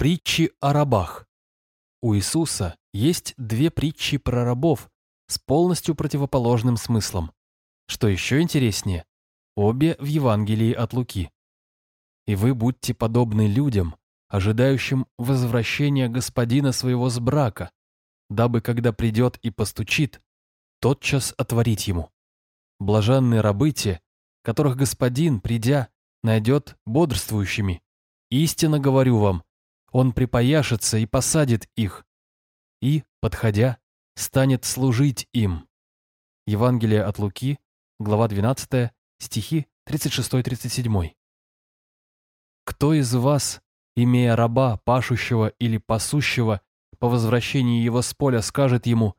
Притчи о рабах. У Иисуса есть две притчи про рабов с полностью противоположным смыслом. Что еще интереснее, обе в Евангелии от Луки. И вы будьте подобны людям, ожидающим возвращения господина своего с брака, дабы, когда придет и постучит, тотчас отворить ему. Блаженные рабы те, которых господин, придя, найдет бодрствующими. Истинно говорю вам, он припояшется и посадит их, и, подходя, станет служить им. Евангелие от Луки, глава 12, стихи 36-37. Кто из вас, имея раба, пашущего или пасущего, по возвращении его с поля скажет ему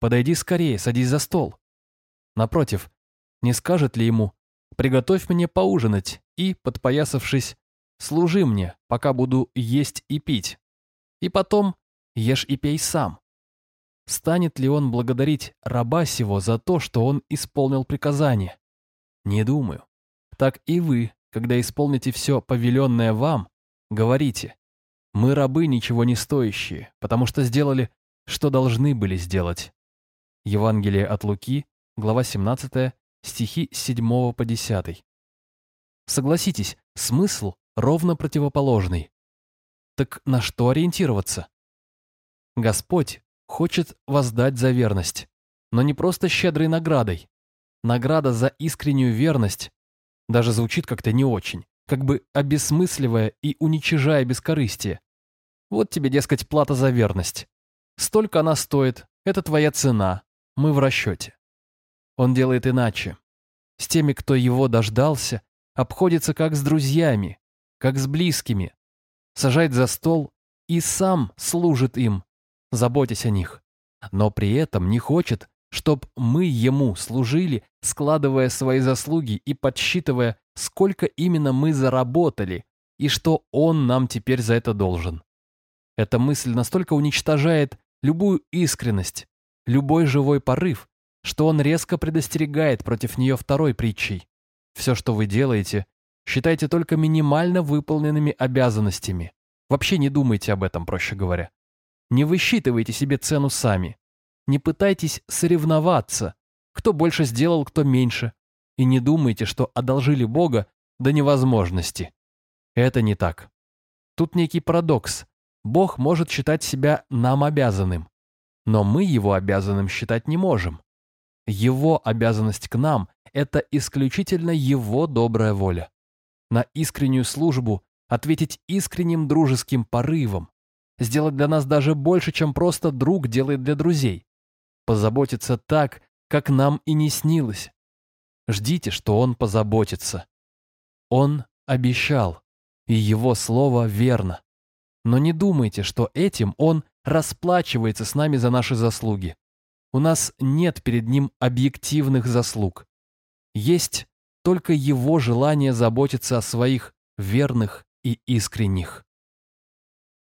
«Подойди скорее, садись за стол». Напротив, не скажет ли ему «Приготовь мне поужинать и, подпоясавшись, служи мне, пока буду есть и пить, и потом ешь и пей сам». Станет ли он благодарить раба сего за то, что он исполнил приказание? Не думаю. Так и вы, когда исполните все повеленное вам, говорите мы рабы ничего не стоящие, потому что сделали, что должны были сделать. Евангелие от Луки, глава 17, стихи с 7 по 10. Согласитесь, смысл ровно противоположный. Так на что ориентироваться? Господь хочет воздать за верность, но не просто щедрой наградой. Награда за искреннюю верность даже звучит как-то не очень как бы обесмысливая и уничижая бескорыстие. Вот тебе, дескать, плата за верность. Столько она стоит, это твоя цена, мы в расчете. Он делает иначе. С теми, кто его дождался, обходится как с друзьями, как с близкими. Сажает за стол и сам служит им, заботясь о них. Но при этом не хочет, чтоб мы ему служили, складывая свои заслуги и подсчитывая, сколько именно мы заработали и что он нам теперь за это должен. Эта мысль настолько уничтожает любую искренность, любой живой порыв, что он резко предостерегает против нее второй притчей. Все, что вы делаете, считайте только минимально выполненными обязанностями. Вообще не думайте об этом, проще говоря. Не высчитывайте себе цену сами. Не пытайтесь соревноваться, кто больше сделал, кто меньше и не думайте, что одолжили Бога до невозможности. Это не так. Тут некий парадокс. Бог может считать себя нам обязанным, но мы его обязанным считать не можем. Его обязанность к нам – это исключительно его добрая воля. На искреннюю службу ответить искренним дружеским порывом, сделать для нас даже больше, чем просто друг делает для друзей, позаботиться так, как нам и не снилось, Ждите, что он позаботится. Он обещал, и его слово верно. Но не думайте, что этим он расплачивается с нами за наши заслуги. У нас нет перед ним объективных заслуг. Есть только его желание заботиться о своих верных и искренних.